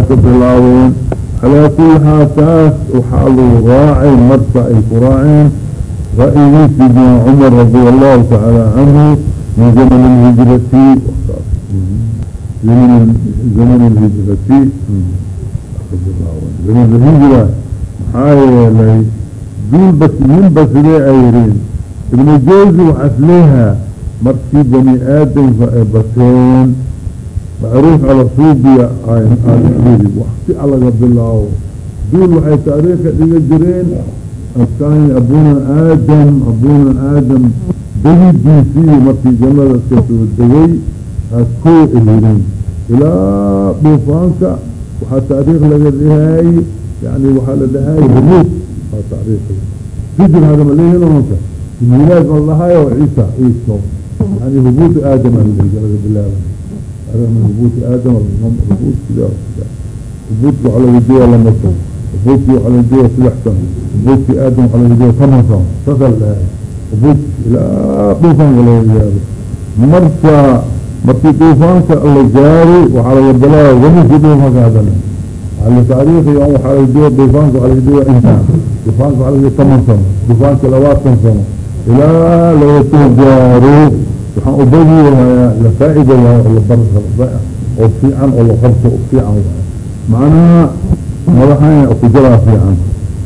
ayaa ka bilaabeen calaa kuli xaal taas waxaa lagu raacay marka ay ku raaceen ra'yigii sidina cumar radi allahu tacaala canhu min zaman alhijrati zaman alhijrati zaman alhijra maxaa yeelay duul bas ninba sidee ay yihiin ibnu jawzi macruuf ala suubiya aayiri wakti alaga bilaabo duul waxay taariikha dhiga jireen. Askani abuna aadam abuna aadam. Degidiisii markii jannada iska soo degay askoo ehirin ilaa dhuufaanka waxaa taariikh laga dhahaayey yani waxaa la dhahaayey huruud waa taariikh. Hijr hadama leeyahay milaad ma lahaayo ciisa ciiso. Yani hubuud aadam laga bilaaba hubuud aadam hubuud sida hubuudka waxaa laga jeeya lama san hubuudki waxaa laga jeeya saddex san hubuudki aadam waxaa laga jeeya toban san saasa la dhahaay hubuud ilaa dhuufaanka laga gaaro marka markii dhuufaanka la gaaro waxaa laga bilaaba welinkii dhuufaanka hadana على تاريخ يوم وحال الجوع بيفانك وحال waxaan u baahi waaya la faa'ido waayo oo la bar oo fiican oo la qabto oo fiican waayo macnaha madaxan kujadaa fiican.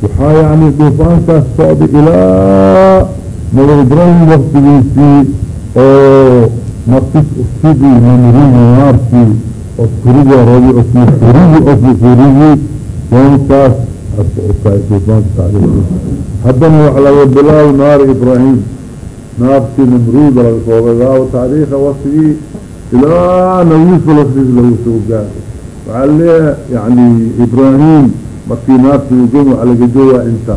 Waxaa yani duufaankaas socda ilaa nabi ibraahim waktigiisii oo naftis sidii namrigi naarkii oo kuriga rabi oo sii kurigi oo sii kurigi u tahay duufaanka taariikhdiisa haddana waxa laga bilaabo naari ibraahim. نابت نمرود على صوبة ذاو تاريخ وصفه إلى نويس فلسفيس له سوقات وعليه يعني إبراهيم مكي نابت وقوم على جدوة انت.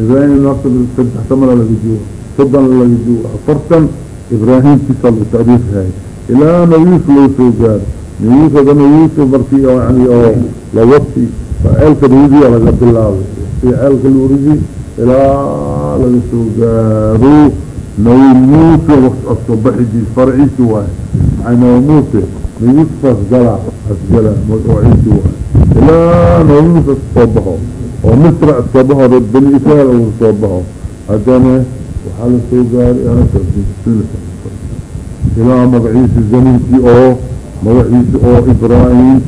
إبراهيم نابت بالسبح على جدوة. صدن على جدوة. فرطا إبراهيم تصل تاريخ هاي. إلى نويس له سوقات نويس هذا نويس مركي يعني أو لوصي فعلك نويسي على جد الله. فعلك الورجي إلى لنسوقات نوموت وقت الصبح دي فرعي سواء نوموت ميت فاسجلع أسجلع مرعي سواء لا نوموت الصبح. ومسرع الصبح رب الإسال أو الصبح هدانا وحال الصغار أنا تبدي السلسة إلى مرعيس الزمنتي أو. مرعيس أو إبراهيم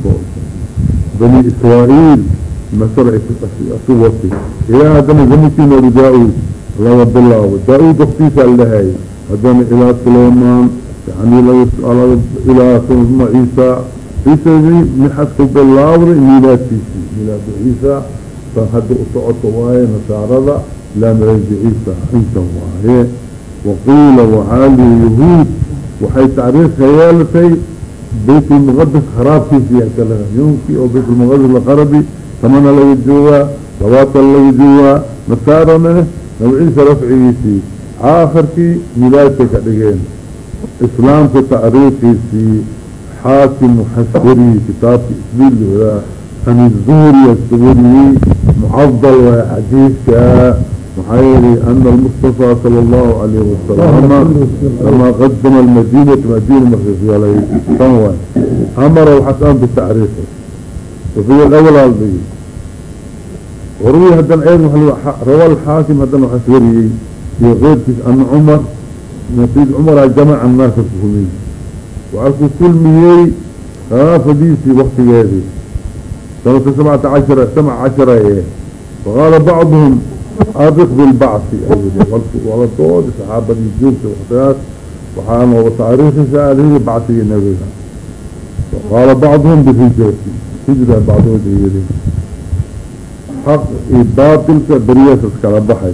بني إسرائيل. مسرع في أسواتي. إلى هدانا زمنتي نرجاوه الله رب الله داود اختيس اللهي هذا إلى سليمان يعني لو إلى سيدنا عيسى. عيسى من حسب الله ميلاد عيسى ميلاد عيسى فهد اصعد واي نصارى لا مريد عيسى عيسى واي. وقيل وعالي يهود وحي تعريف خيالتي بيت المقدس خراب في فيها كلها يمكن أو بيت المقدس الغربي ثمن لو جوا لواطا لو جوا نصارى منه نوعيس آخر كي ميلادك أدقين إسلام في حاكم وحسكري كتاب إسبيل ولا عن الزوري السوري معضل وحديث محايري أن المصطفى صلى الله عليه وسلم لما قدم المدينة مدينة مخصوصية عليه أمر الحكام بالتعريفه وفي الأول هذه وروي هذا العين روى الحاكم هذا الحسوري في غير أن عمر نتيج عمر جمع الناس الفهمين وعرفوا كل ميري خاف ديسي وقت هذه سنة سبعة عشرة سبعة عشرة إيه فقال بعضهم أبق بالبعث ولا طول صحابة الجوب والحسنات وحانا وتعريف سأله بعثي النبي. وقال بعضهم بالهجرة هجرة بعضهم بالهجرة حق باطل كبرية كالبحي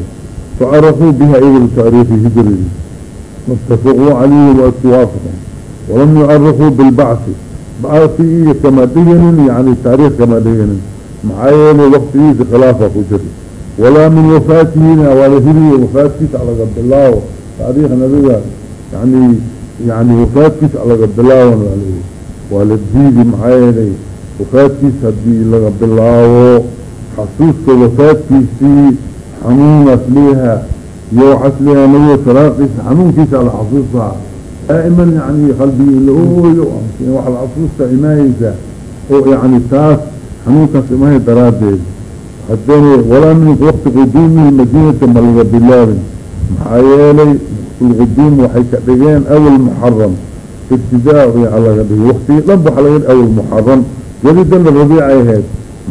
فعرفوا بها إذن تعريف هجرة واتفقوا عليه واتوافقوا. ولم يعرفوا بالبعث. بعثي كما دين يعني تاريخ كما دين معايا وقته خلافة فجر ولا من وفاته هري وفاته على قد الله. تاريخ نبي يعني يعني وفاته على قد الله ولا الدين معايا وفاته هدي لقد الله. عصيصة وفاتي في حنونة ليها، يوحس لها مية تراقص حنون كيس على حسوسها دائما يعني قلبي اللي هو يوحس وحل حسوسة إمايزة. هو يعني تاس حنون كاس إماية درادل حتى ولا من وقت قدومي المدينة ملغة بالله. محايالي القديم وحيك بيان أول محرم. ابتداء يعني على غبي وقتي لم على غير أول محرم. ولدن الربيع هذا.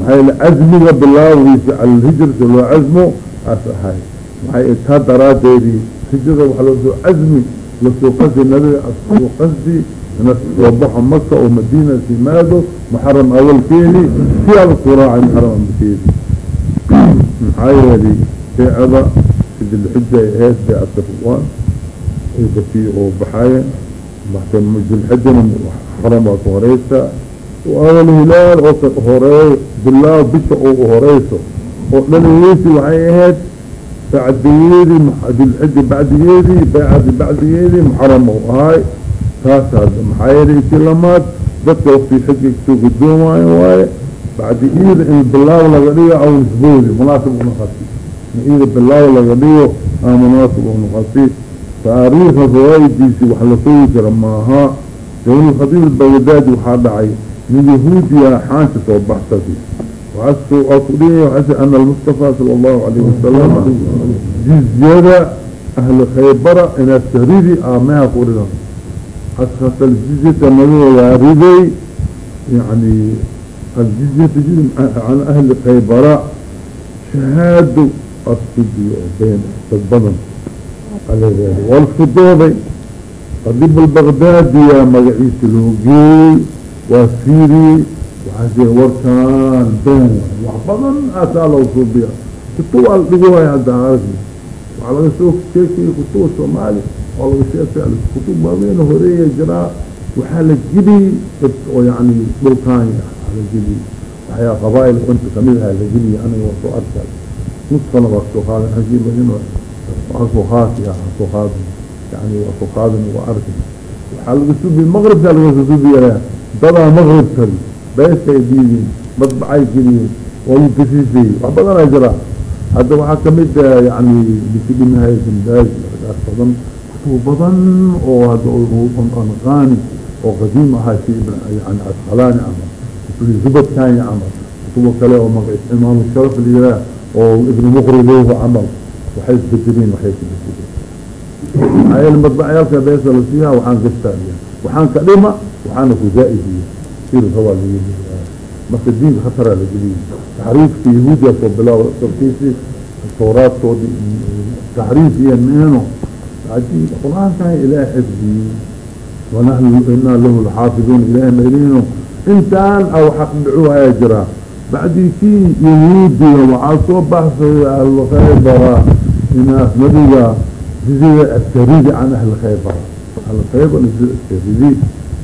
Maxaa casmiga bilaawgiisa cala alhijrati loo casmo as ahay maxay taa daraadeedii hijrada waxaa loosoo casmi la soo qasdi nabiga asoo qasdi inas soo baxo maka oo madiina simaado muxaram awalkeedii si ala ku raacay muxaram awalkeedii maxaa yeelay beecada sidilxija ay ahayd beecata ruwaan ay dadkii oo baxaayeen baxta dilxijana xaram baa ku horeysa awal hilaal oo ka horeey bilaaw bisha oo horeyso oo dhaligiisi waxay ahayd bacdigeedii dilxija bacdigeedii beecadi bacdigeedii muxaram u ahay taas hadda maxaa yeelay intii lamaad dadka wakti xija ka soo gudoomaayo waaye bacdi iida in bilaaw laga dhigo aw nisboodi munaasib unoqoti in iida bilaaw laga dhigo a munaasib unoqoti taariikha fawaa'idiisi wax la soogi kara maaha ibn khadiib albagdaadi waxaa dhacay xaanka soo baxsadi waxaa ku dhihi waxaase ana almustafa sala allahu alayhi wasalam jizyada ahli khaybara inaad tahridi aameha ku dhigan askhas aljizyata nabiga riday yani aljizyata can ahli khaybara shahaado askudiyo oo been dad badan walfudooday qadib albagdaadiya magaciisa loo geeyey waa fiiriyey waxaase warkaan been. Wax badan aasaa loo suubiya kutuba al dhigo waay hadda aragni waxaa laga soo sheekayay kutuba soomaali waa laga sheekay kutub waaweyn horreeya jiraa waxaa la geliyey oo yani dhulkaanya la geliyey waxyaa qabaail inta ka mid aha la geliyey aniga waa soo arkay. Nuskana waa soo qaadan ajiibahin soo qaati soo qaadin yani waa soo qaadin waa arki waxaa laga subi maqribkaa laga subiya dadaa maqribkan beeskay diidin madbacay geliyeen waa lu kasiisayey wax badanaa jira hadda waxaa ka mid yani bisidhimahay sindaaj argaas badan. Kutubo badan oo hadda anqaani oo qadiim ahaa si yani asqalaani camal zubadkanya camal kutubo kale oo magaciis imaam sharaf liraa oo ibnu muqri lehu camal. Waxay isbedeleen waxay isbedeleen maxaa madbacyaalka beesa la siiyaa waxaan gastaaiya waxaan ka dhima استعانة زائد كثير هو اللي في الدين على لجليل تعريف في يهودية وبلاو تركيسي التوراة تودي تعريف هي منه. عجيب القرآن كان إله حفظي ونحن إنا له الحافظون إله مهلينه انتان أو حق دعوها يجرى بعد كي يهودي وعصوا بحث الخيبرة هنا مدوغة جزيزة التريد عن أهل الخيبرة أهل الخيبرة جزيزة التريد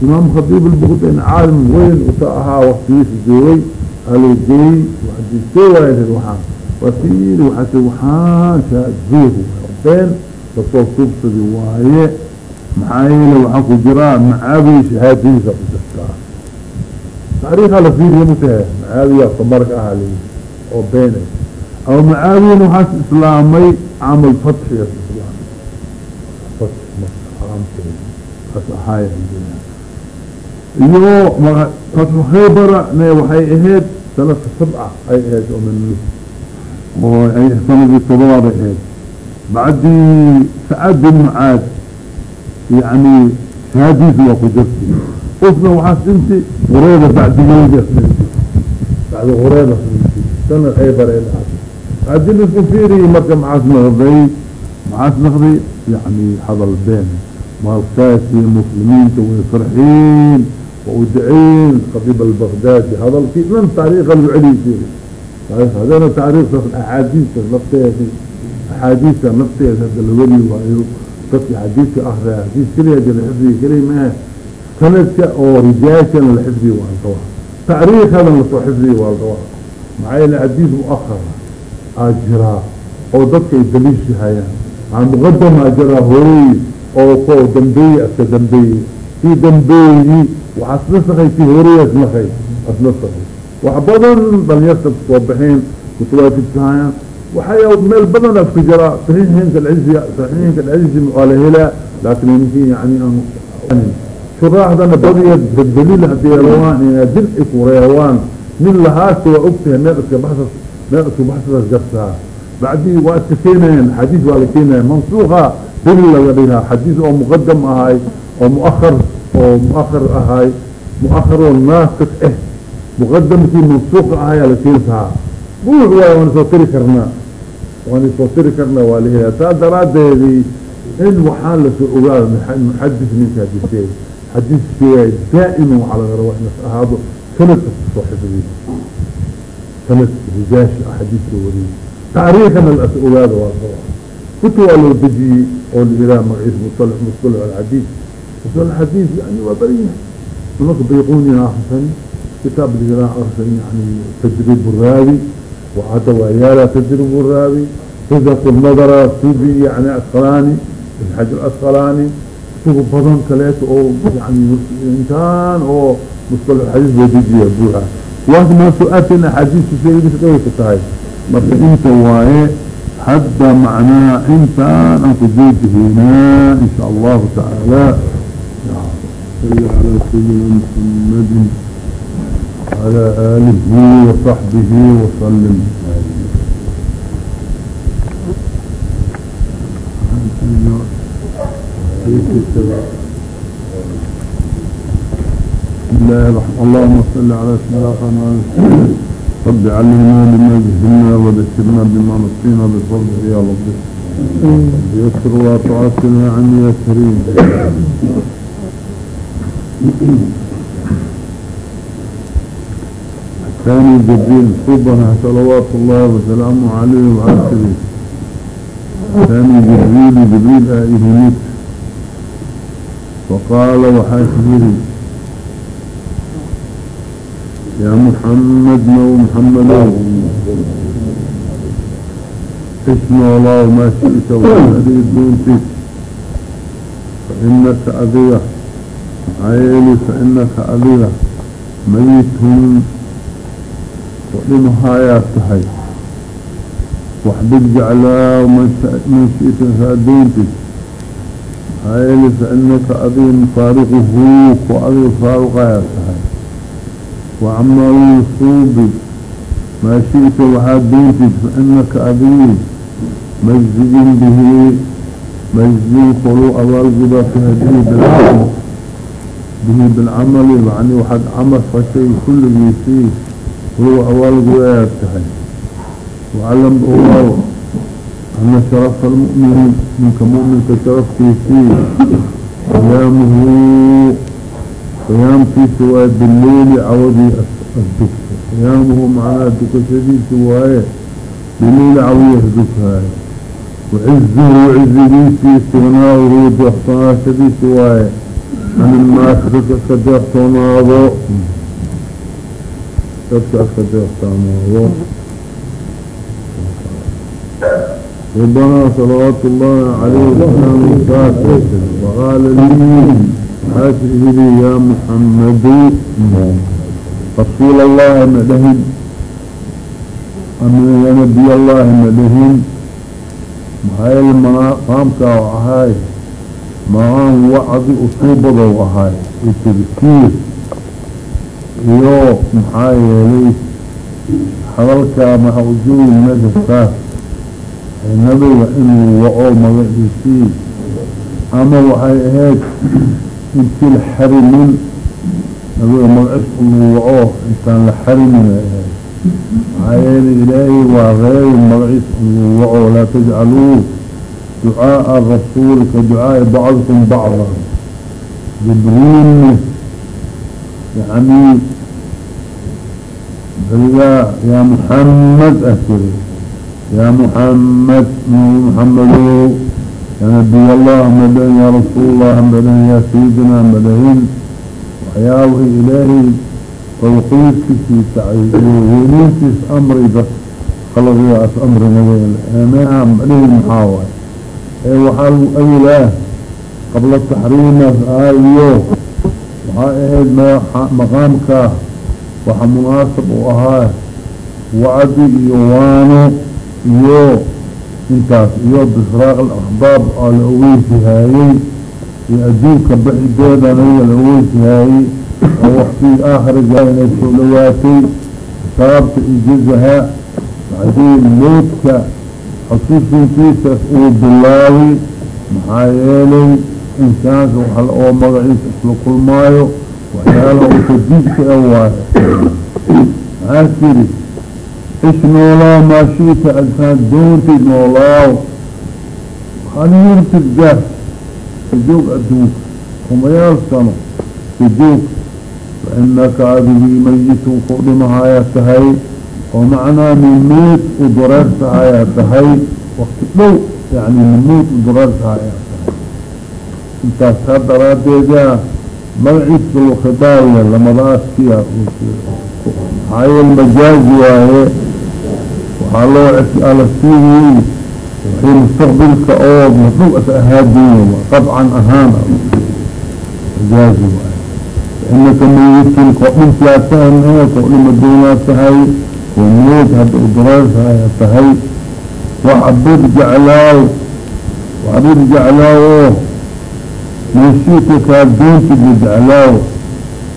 imaam khadiib albukdain caalim weyn uta ahaa waktigiisa joogay alogey soo waayad waxaan. Wasiiri waxaase waxaan shaazuuhu been ka soo subsadi waaye maxaa yeele waxaa ku jiraa macaabi shahaadadiisa ku jirtaa taariikha la fiiriya mutahe macaabiya samarka aha li oo beene ama macaabin waxaas islaamay camal fatxiya islaamay fatx marka xaraamteeda as ahaaya iyo fatxu khaybara ne waxay ahayd sanadka sabca ay ahayd oo min oo sanadii todobaad ay ahayd. Bacdii sacad bin mucaad yani shahaadiisa waa ku jirti qofna waxaas dhinti hureeda bacdigeedias dhinti bacdi hureedas dhinti sana khaybar ay dhaatay haddii la isku fiiriyi marka maxaas naqday maxaas naqday yani hadal been. Maalkaasi muslimiinta way farxiin وودعين خطيب البغدادي هذا الكيف من تاريخ الوعلي فيه هذا تاريخ أحاديث نفسه أحاديث نفسه هذا الولي وأيو تطلع حديث أخرى حديث كلها جل حفظي كلمة سنة أو رجاش الحفظي والقواء تاريخ هذا نصو حفظي والقواء معي الحديث مؤخر أجرى أو ضدك يدليش هيا عن مقدم أجرى هوري أو قو دنبي أكدنبي في دنبي waxaa isnasakay si horiya isnakay isnasakay wax badan dhalinyarta kusoobaxeen kutuwaafidkahayaan waxay meel badan afka jiraa saxiixinka alcizi saxiixinka alcizi waa la helaa laakin ninkii yani aan shuraaxdana badiya daliil haddii rawaan ina dil ay nin lahaasta waa ogtahay meel iska baxsas meel iska baxsadas gartaa bacdii waa iska keenayaan xadiis waa la keenaya mansuuqa daliil laga dhigaa xadiis oo muqadam ahay oo muahar oo muahar ahay muahar oo naasik ah muqadamkii mansuuqa ahayaa la keensahaa buux waay waan soo tiri karnaa waan soo tiri karnaa waa lahela taa daraadeedii in waxaa la soo ogaado muxadis ninka hadisee xadiiskii daa'iman waxaa laga rabaa inas ahaado sanadka ku soo xifdiy sanad rijaashi xadiiska wariyey taariikhana las ogaado waa rabaa kutu waa loo dejiyey oo lilah magaciis musalax musalax alxadiis musalax alxadiis yani waa bariyahay nimanka bayqunina akrisan kitaab lilah akrisan yani tadriib raawi وهذا ويالا تدرب الراوي تذك النظر سوبي يعني أسقلاني الحج الأسقلاني سوق بضن ثلاث أو يعني إنسان أو مصطلح الحديث بيجي يقولها واحد ما سؤالنا حديث سيدي بسكوي كتاي مرة انت وايه حتى معناه انسان انك جيد هنا ان شاء الله تعالى صلى على سيدنا محمد على آله وصحبه وسلم. الله الرحمن اللهم صل على سيدنا رب علمنا بما جهلنا وذكرنا بما نصينا بفضل يا رب. يسر وتعسنا عن يسرين. ثاني جبريل صبنا صلوات الله وسلامه عليه سبيل ثاني جبريل جبريل آئهنيت وقال وحاشري يا محمد نو محمد. اسم الله ما شئت وحدي دونتك فإنك أذية عيالي فإنك أذيك ميت وإنها تحي. وحبك جعلا ومن شئت فأدينتك عيالي فإنك أذين فارقه وأذين فارقها تحي. وعما يصوبك ما شئت وحديتك فإنك أبي مجزي به. مجزد قلوء والقبة في هديه بالعالم به بالعمل يعني واحد عمل فشيء كل يسيه هو أول تحي وعلم الله أن شرف المؤمن منك مؤمن كشرف كيسي قيامه قيام في سواء بالليل عوضي الدكس قيامه معناه الدكس دي سواء بالليل عوضي الدكس وعزه وعزه في استغناء ورود واحتناش دي سواء عن الناس قد يحتناضوا تبقى كده ربنا صلوات الله عليه وسلم وقال لي حاسره لي يا محمد. رسول الله مدهن. أمين يا نبي الله مدهن. هاي المقام كاوهاي مقام وعد أصوبة وهاي التذكير iyo maxaa yeelay hadalkaa maxa ujogi madhabkaas ee nabiga inuu waco magaciisii ama waxay ahayd intii la xarimin nabiga magacis inuu waco intaan la xarimin ay ahayd maxaa yeelay ilaahay دعاء الرسول كدعاء بعضكم بعضا. جبريل يعني بالله يا محمد أكبر. يا محمد محمد يا نبي الله مدن يا رسول الله مدن يا سيدنا مدن وحياوه إلهي توقيتك في تعيش ووليتك أمري بس خلقي أمري مدن أنا أمري محاول ee waxaa lagu awilaa qabla taxriima aawiyo waxaa ahayd maqaamka waxa munaasab u ahaa wacdi iyo waano iyo intaas iyo bisraaq alakhbaab oo la aweysi haayey iyo adduunka baxideedana la aweysi oo waktii aakhiriga inay soo dhawaatay sabaabta ijizaha bacdii leedka xusuusinkiisas uu bilaabi maxaa yeelay insaanka wa oo magaciisa isla kulmaayo waxyaala u kadiidka a waayo. Maxaa tiri ish noolaa maashita adkaan doontid noolaaw. Hanyurtid gaas kajoog adduunka kumayaal sano kajoog fainaka adigii mayitun ku dhimahayaa tahay oo macnaa mimood u dareertahayaa tahay wakti dhow yani mimood u dareertahayaa tahay intaas kaa daraadeeda magaciisa lu khidaaya lamadaaskiya majaazi waaye waxaa loo alasiiyey wixii mustaqbilka oo madhow as ahaadin qabcan ahaan majaazi waaye. Inaka mayidkin koo dhintaa tahay mee koo dhima doonaa tahay koo mood hadda u dareertaaya tahay. Wax abir jeclaaw wax abir jeclaaw oo meeshiika kaa doontid la jeclaaw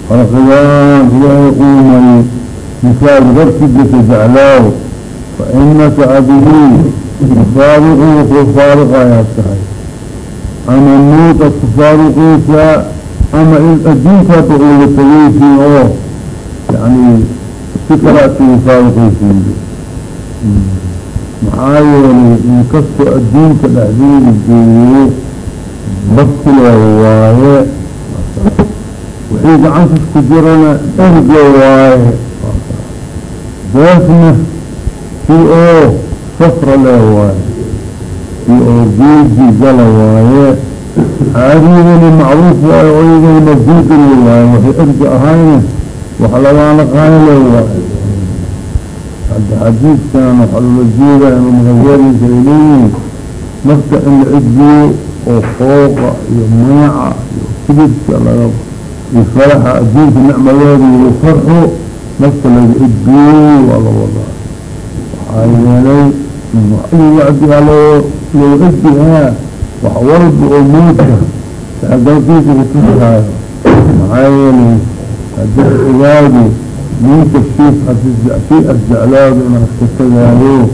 farqiyaan ilaahay uumay misaal darkida ka jeclaaw. Fa inaka adigii mufaariqu ku faariqayaa tahay ama muuqad ku faaruqeysaa ama in adduunkaaba uga tagaysiin oo yani si kalaad ugu faaruqeysiin maxaa yeelay inkastoo adduunka dhexdeeda joogo bakila waaye wixii gacantas ku jirana erga waaye. Deefna si oo safra leh waaye si oo geedi gala waaye caadiyadani macruuf waaye oo iyagana mafduudali waaye waxay erga ahayne wax lagaana waaye hadda xadiidkan waxaa loola jeedaa inuu magazeeriisa ay leeyihiin nafta in la edbiyo oo fooqa iyo maaca iyo kibirka laga iyo faraxa adduunka nicmadeeda iyo farxo nafta laga edbiyey waa la wadaa wax haddii ogaado ninka sii asjeclaado inaad ka tagaayo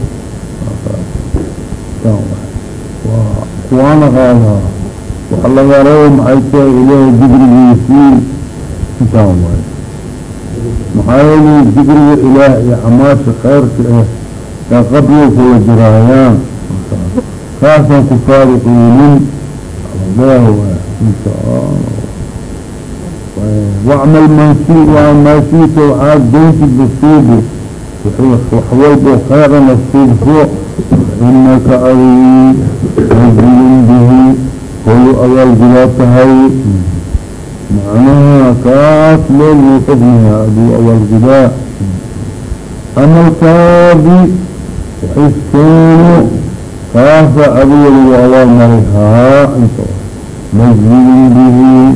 waa kuwaana qaadaa waxa laga rabo maxay tahay ilaahay digrigiisii intaan waay maxaa yeelay digriga ilaah iyo camaasha khayrka ah kaa qabriga kula jiraayaan kaasaan ku faariqeynin allah waay insha allah واعمل ما فيه وما فيه وعاد دينك بصيبه وحوالده خيرا هو إنك أري مجل به كل أول جلاتها معناها كاف ليل وقبنها أبو أول جلات أما الكاذي حسين كاف أبو الأول مريها مجل به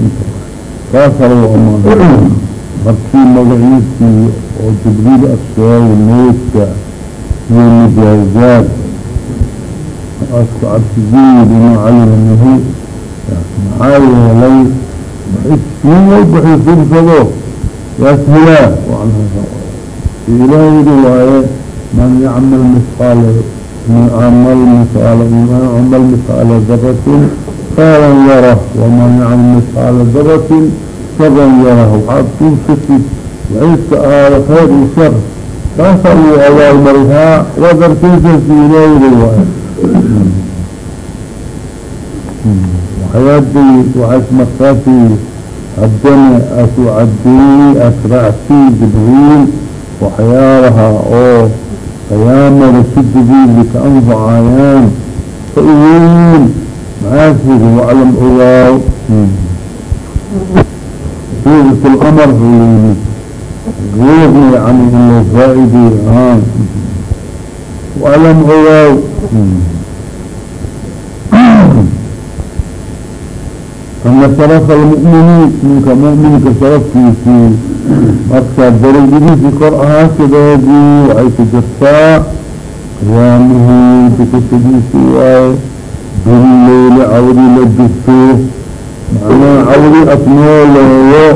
kaasaa lagu amaana markii magaciisii oo jibriil asheegay meydka iyo cabsigeey bima calima minhu maxaa yeelay nin walba xisuubsado yaas helaa ilaahay yidhi waaye man yacmal misqaala amal misqaala man camal misqaala daratin khayran yarah waman yacmal misqaala daratin sharan yarah waxaad suubsatid waciska ahaada khayr iyo shar kaasaa lagu abaal marihaa wadarkiisasi ilaahay yidhi waaye waxyaadii waxaas markaasii haddana asu cadeeyey asractii jibriil waxyaalaha oo qiyaamada sidigiili ka anfacayaan عافيك معلم أغاو القمر الأمر غيرني عن الفائدة الآن وعلم أغاو أن صرف المؤمنين منك مؤمنك شرف في أكثر درجة في قرآها كذلك وعيك جرساء قيامه في كتبه سواء qiyaamihii dukashadiisii waaye bileyli cawdi la dugto macnaha cawdi asnooleeyo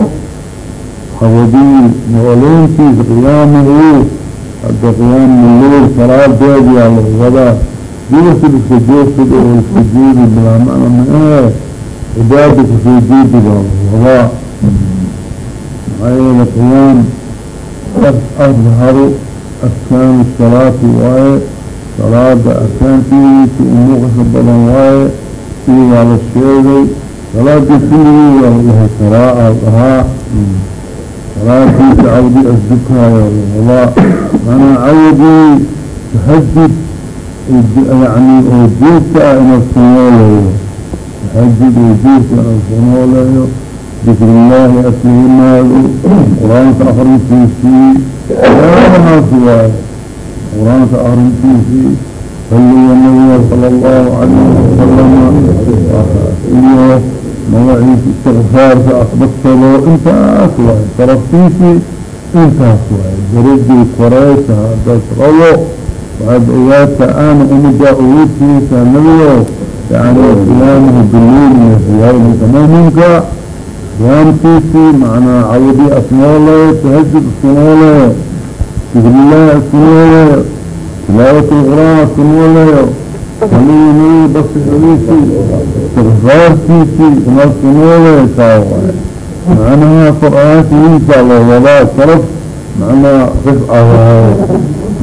qabadii nooleyntiisa qiyaamuhu hadda qiyaam leyl salaadeedi yaa lagu wadaa dilasid iska joogsad oo iska jeedi bilaa macna mae cibaada ku soo jeedi baa lagu wadaa maxaa yeele salaada arkaantiisa umuuqasha badan waaye sii waa la sheegay. Salaadii kulligii waa lahay saraaca dhahaa salaadiisa cawdi asdukaayo wadaa manaa cawdii tahajud yani oo joogta ah inaad sunooleeyo tahajud oo joogta inaad sunooleeyo dikrillaahi aslimaadu qur'aanka waxyaabahaas waaye qur'aanka akrintiisii salliga nabiga sala allahu calayhi wasalama iyo magaciisa istikfaarka asbagsado intaas waaye saraftiisii intaas waaye. Darajii koreysa haddaad rabo waxaad ogaata ana umadaa ugusiisa nabigo yani qiyaamuhu bileyl iyo siyaamika muminka. Qiyaamkiisii macnaa cawdii asnoole tahajud asnoole dikrillahi asnoole tilaawat lqur'aan asnoole saligi nabiga basixdiisii istikfaarkiisii ina asnoole saa waaye macnaha qur'aankiisa loo wadaa sharaf macnaa rifca waaye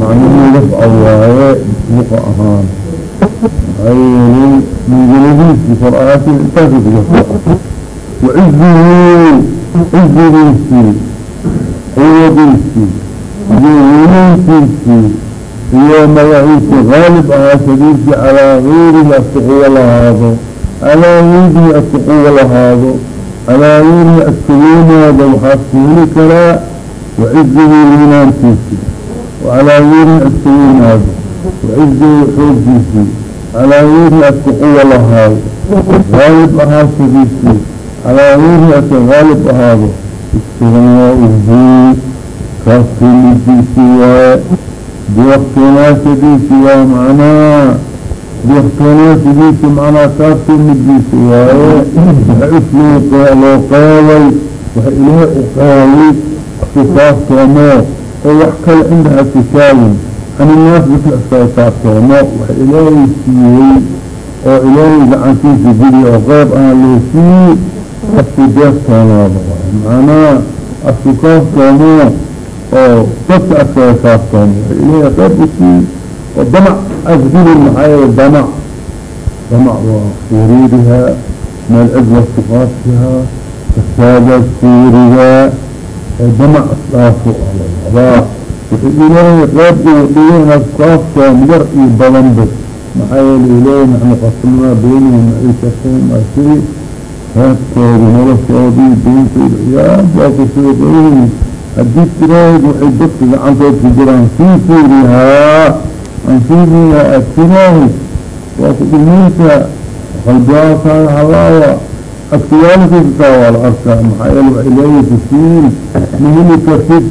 macnihii rifca waaye muqa ahaan maxaa yeelay mingiladiisii qur'aankii intaasi kuga wacizihi cizigiisii quwadiisii weyneyntiisii iyo magaciisii haalib ahaashadiisii calaa gayrihi aska quwo lahaado calaa gayrihi aska quwo lahaado calaa gayrihi aska weynaado waxaa ku heli karaa wacizihi weynaantiisii wacalaa gayrihi aska weynaado wacizihi xoogiisii calaa gayrihi aska quwo lahaado haalib ahaashadiisii calaa gayrihi aska haalib ahaado istignaauhu kaas kelidiisii waaye deeqtoonaashadiisii waa macnaa deeqtoonaashadiisi macnaa kaas kelidiisi waaye waxa isloo loo qeeday waxa ilaahay u qeeday asu kaaftoomo oo wax kale cinda haka taagin an inaas dadka iskaga kaaftoomo waxa ilaahay siiyey oo ilaahay gacantiisa geli oo qeyb aan loo siiyey asku deeqtoonaada waay macnaa asku kaaftoomo oo dadka askaga kaaftoomo waxa ilaahay qeyb u siiyey oo damac asgulin maxaa damac. Damac waa furuudihaa meel cidla suqaadkihaa fasaadaad fuurigaa damac isdhaafo alwadaa wuxuu ilaahay qeyb uu dhigay inaad yar iyo badanba maxaa yeele ilaahay naxnu qasimnaa beynahum maciishatahum asiri reebkooda noloshoodii deyntooda ciyaad baa ku soo qeyni haddii tiraahid waxay dadka gacantood ku jiraan sii fiirihaa aan fiirihaa aad tiraahid waa ku dhimaysa qalbigaasaa halaawa adkayaalkiisataa waa la arkaa maxaa yeele wax ilaahay ku siin ma heli kartid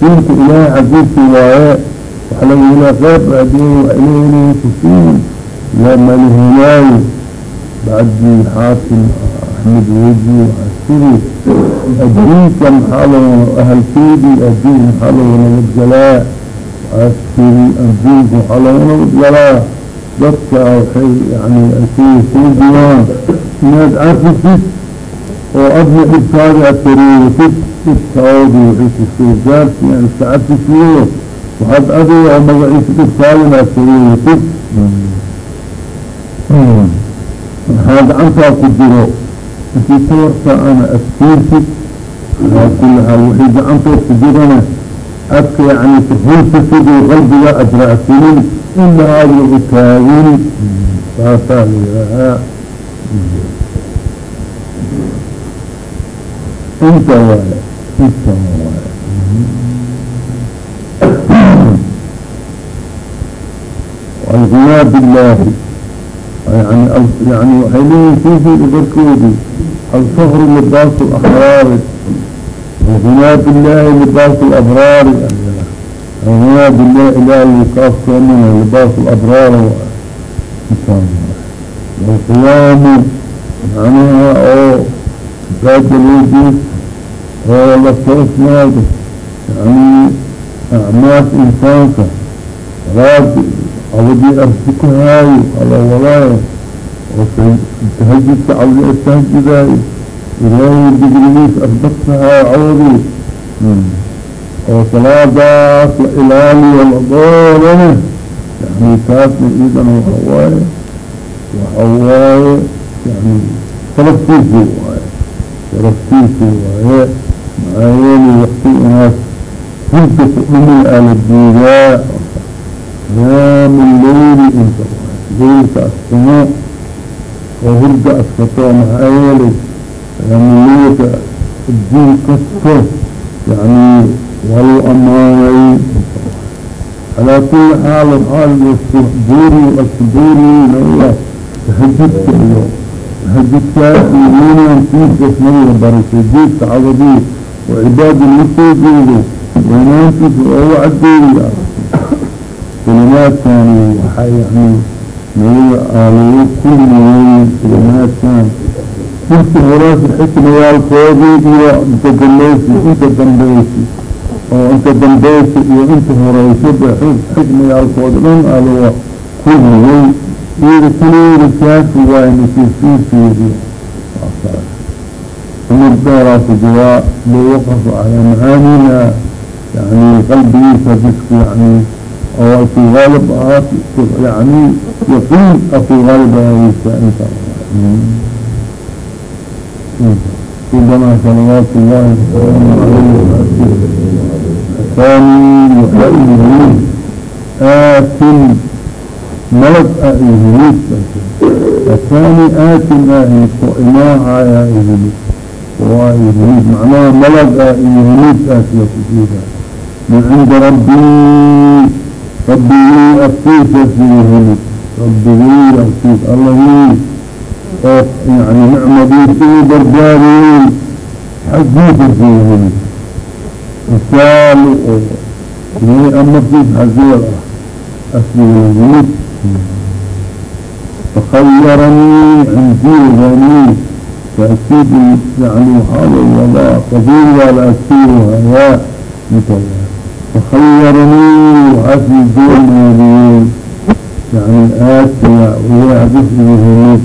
siinta ilaahay xagiisi waaye wax laga helaa qeyb adii wax ilaahay inay ku siin yaa malihelaayo bacdii xaakim axmed weji waxaa tiri addiinka maxaa loo ahalkeedii addiin maxaa looga nabadgalaa waxaa tiri addiinka waxaa looga nabadgalaa dadka waxay yani kuwii kuu dilaan inaad cafisid oo adna dhibkaadi aad kareegatid dhibkaodi waxay ku soo gaarsiiyaan iska cafisiyo waxaad adiga oo magaciisa dhibkaadina aad kareegatid maxaa gacantaa ku jiro intii tawarta ana adkeysid alaa kuli xaal waxay gacantood ku jirana adka yani hulsasiduu qalbiga ajracsanin ina aadna u taagin saasaa la yidhaahaa inta waay inta waay alqinaa billaahi yani yani waxay leeyihiin suufii ibarkoodii alfahru midaasu akhraari alغinaa biاllaahi libaasu اlabraari alغinaa billahi ilaah lagu kaaftoomana libaasu اlabraar alqiyaamu macnaha oo baadalwadiis oo la toosnaado yani acmaas insaanka salaadi cabadii arsi ku haayo ala walaayo oo tahajudka cabdi astahajudaayo ilaahay digrigiis asbadtahaayo cabadii oo salaadaas la ilaaliyo la doorane yani taasna iidana waxa waaye waxa waaye yani sharaftiisi waaye sharaftiisi waaye maxaa yeeli wakti inaas hurda ku dhumi ala diidaa qiyaamu leyli inta leylka askumo oo hurda askato maxaa yeelay leylka diin kasto yani waa lu amaanay calaa kuli xaal xaal buuri asbuuri nala tahajudka iyo tahajudkaas iyo weynaantiisas nabiga baray sujuudka cadadii oo soo jeedo weynaantiisa oogu cadeeya kalimaadkani waxaa yani nabiga aalagu kulmiyey kalimaadkan horaas xikmayaalkoodii iyo inta dambaysi inta dambaysi oo inta dambaysa iyo inta horeysaba xikmayaalkooda dhan alaga kulmiyey iyada kaligeeda kaafi waay nasiisiisiidi umar dheeraasa jiraa loo waqafu calaa macaanina yani qalbigiisa diska yani oo aku gaalib ahaat yani yaqiin aku gaalib ahaysa inta جمع كلمات الله الثاني يقول آتم ملك إبليس الثاني آتم إماع يا إبليس هو إبليس معناه ملك إبليس آتم كثيرا من عند ربي. ربي أفتيك في إبليس ربي أفتيك الله يعني نعمدين في درجارين حزين ترجيهم وصال يعني أما فيه حزيرة أسلي الجنود فخيرني عندي غني فأكيد يعني هذا الولاء قبول ولا أكيد ولا مثلا فخيرني وأسلي دون يعني آتي ويحدث لي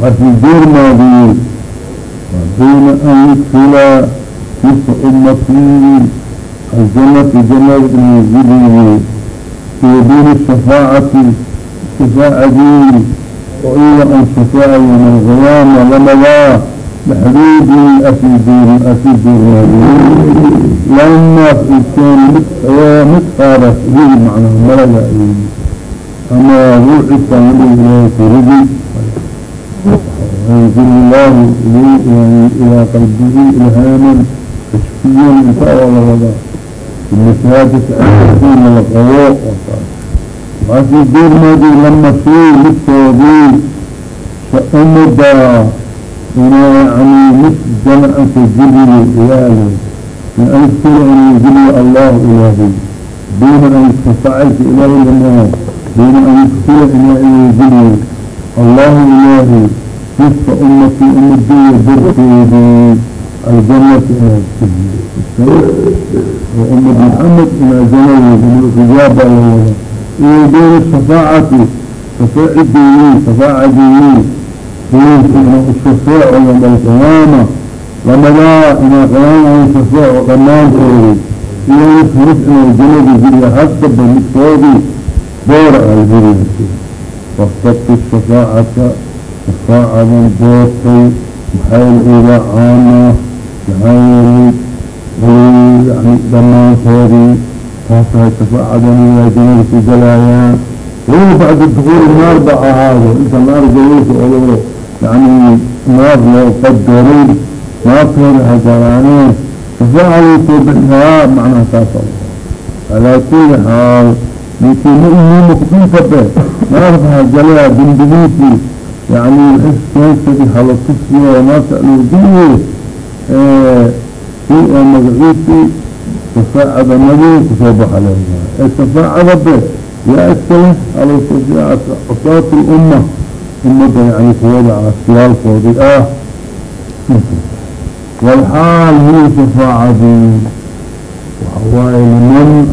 warki doormaadiyey bayna an yudfilaa yudfa umatii aljanati janada inuu gudaye iyo bayna shafaacati shafaacadeey oo iyada aan shafaaca yowma alqiyaama lamadaa dhexdeedii asii door asii doormaadiyey lamaas ukeen mid mid qaadaas iyagu macnaha malaga أما روح التعامل إلى فرده وينزل الله إليه إلى قلبه إلهاما تشفيا إن شاء الله وضع المساعدة أكثر والقضاء وعشر الدور ماضي لما فيه للتوضيح فأمد إلى يعني مثل تجري إلهي لأن أذكر أن يجري الله إلهي. دون أن تفعلت إلهي لما هو دون أن يذكر أن يجلي الله إلهي نصف أمتي أمتي بركي الجنة وأمة محمد إلى جنوي من الإجابة الله إلى دون الشفاعة شفاعة ديني شفاعة ديني فيه الشفاعة يوم القيامة لما لا إلى قيامة الشفاعة وقمان كوري إلى يفرد إلى الجنوب الجرية حتى بالمكتوبي دور الجرية واختبت الشفاعة شفاعة من بوطي محايل إلى عامة محايل يعني دمان كوري خاصة تفاعدني يا جنوب في جلايا وهو بعد الدخول النار بقى هذا انت النار جلوس اولو يعني نار لو قدرين ما فيها جرانين تفاعلوا تبعها معنى تاصل على كل حال mkuinfabe maarfahajalea dindigiisi yani wixiskeesadi halakusiyo maanta alugdiye shay oo magaciisi shafaacada madow ku soo baxa leeyaha ee shafaacadabe yaa iska leh ala shafaacat cusaat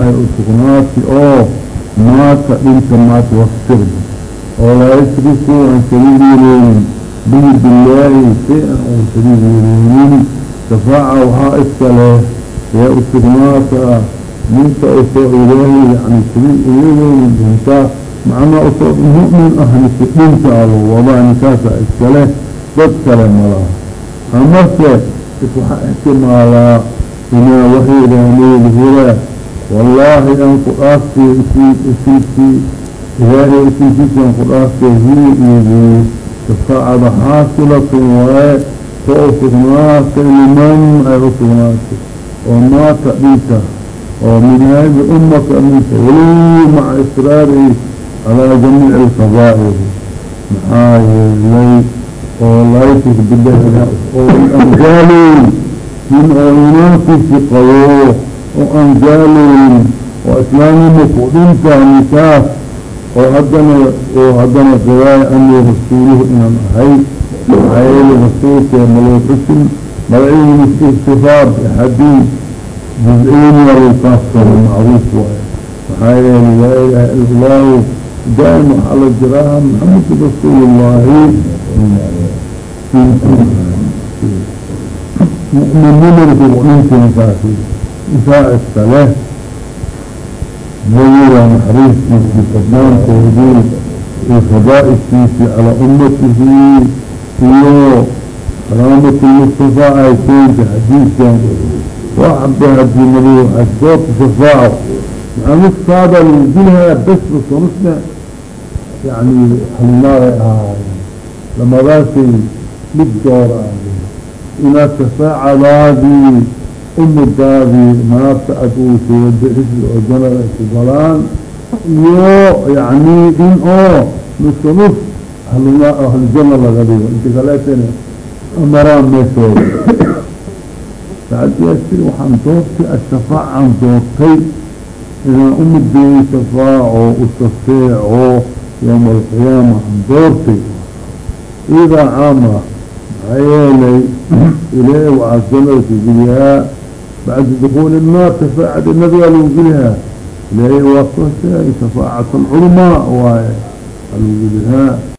ay usugnaati oo maata dhinta maata wasir oo laa yushriku aan shariig yeeloonin bihi billaahi shay-an uun shariig yeeloonin shafaaca waxaa iska leh ee usugnaata sugnaata ninka u soo ilaahay yani shariig yeeloonin dhintaa macnaa u soo mu'min ah nisi dhinta alo wada ninkaasa iska leh dad kale malaha amarse is waxaa ixtimaalaa inaa waheedaa leelihiraa والله ان أفتي أسيبتي إهاري أسيبتي أنك أفتي هي إيدي فقعد حاصلة وهي فأسغناك لمن؟ أي أسغناك وما تأبيته ومن هذه أمة أميته مع إصراره على جميع الفضائل معايا لي والله تجبده الأمجالي من أولوك في قواه oo aan gaaleynin oo islaamnimo ku dhintaa nisaas oo haddana oo haddana gawaaya anuu rasuuluhu inaan ahay maxaa yeele rasuulkee malowxusin magaciin istifraar axadiin juz-eyni waa lagu kaaftooda macruuf waayo maxaa yeele laa ilaaha ila daa'im waxaa la jiraa maxamedku rasuul ullahi mu'minimadku ku dhinta nisaasi isaa iska leh nabiga naxariistiisii fadnaankoodii iyo fadaa'iskiisii calaa ummatihi iyo salaamatulmustafa ay keenta xadiidkan waa cabda haddii nabiga waxaa sababta shafaaco maxaa naftaada lagu bes usamasna yani xalimaaday ahaay lamadaasay mid goora ah inaad shafaacadaadii umu daadi naafta abuukeeda bixisl oo janada isku galaan iyo yani in oo nuska nus ahluma ahlujana laga dhigo inti kaleetana amaraan meeshooda saadiyaasi waxaan doortay ashafaacan doortay inaan umadeeyo shafaaco ushafeeco yawma alqiyaama aan doortay idaa caama maxaa yeelay ilaah waxaa janada kujiyaa بعد دخول النار تفاعد النبي الوقلها لهي وقتها تفاعة العلماء وقلها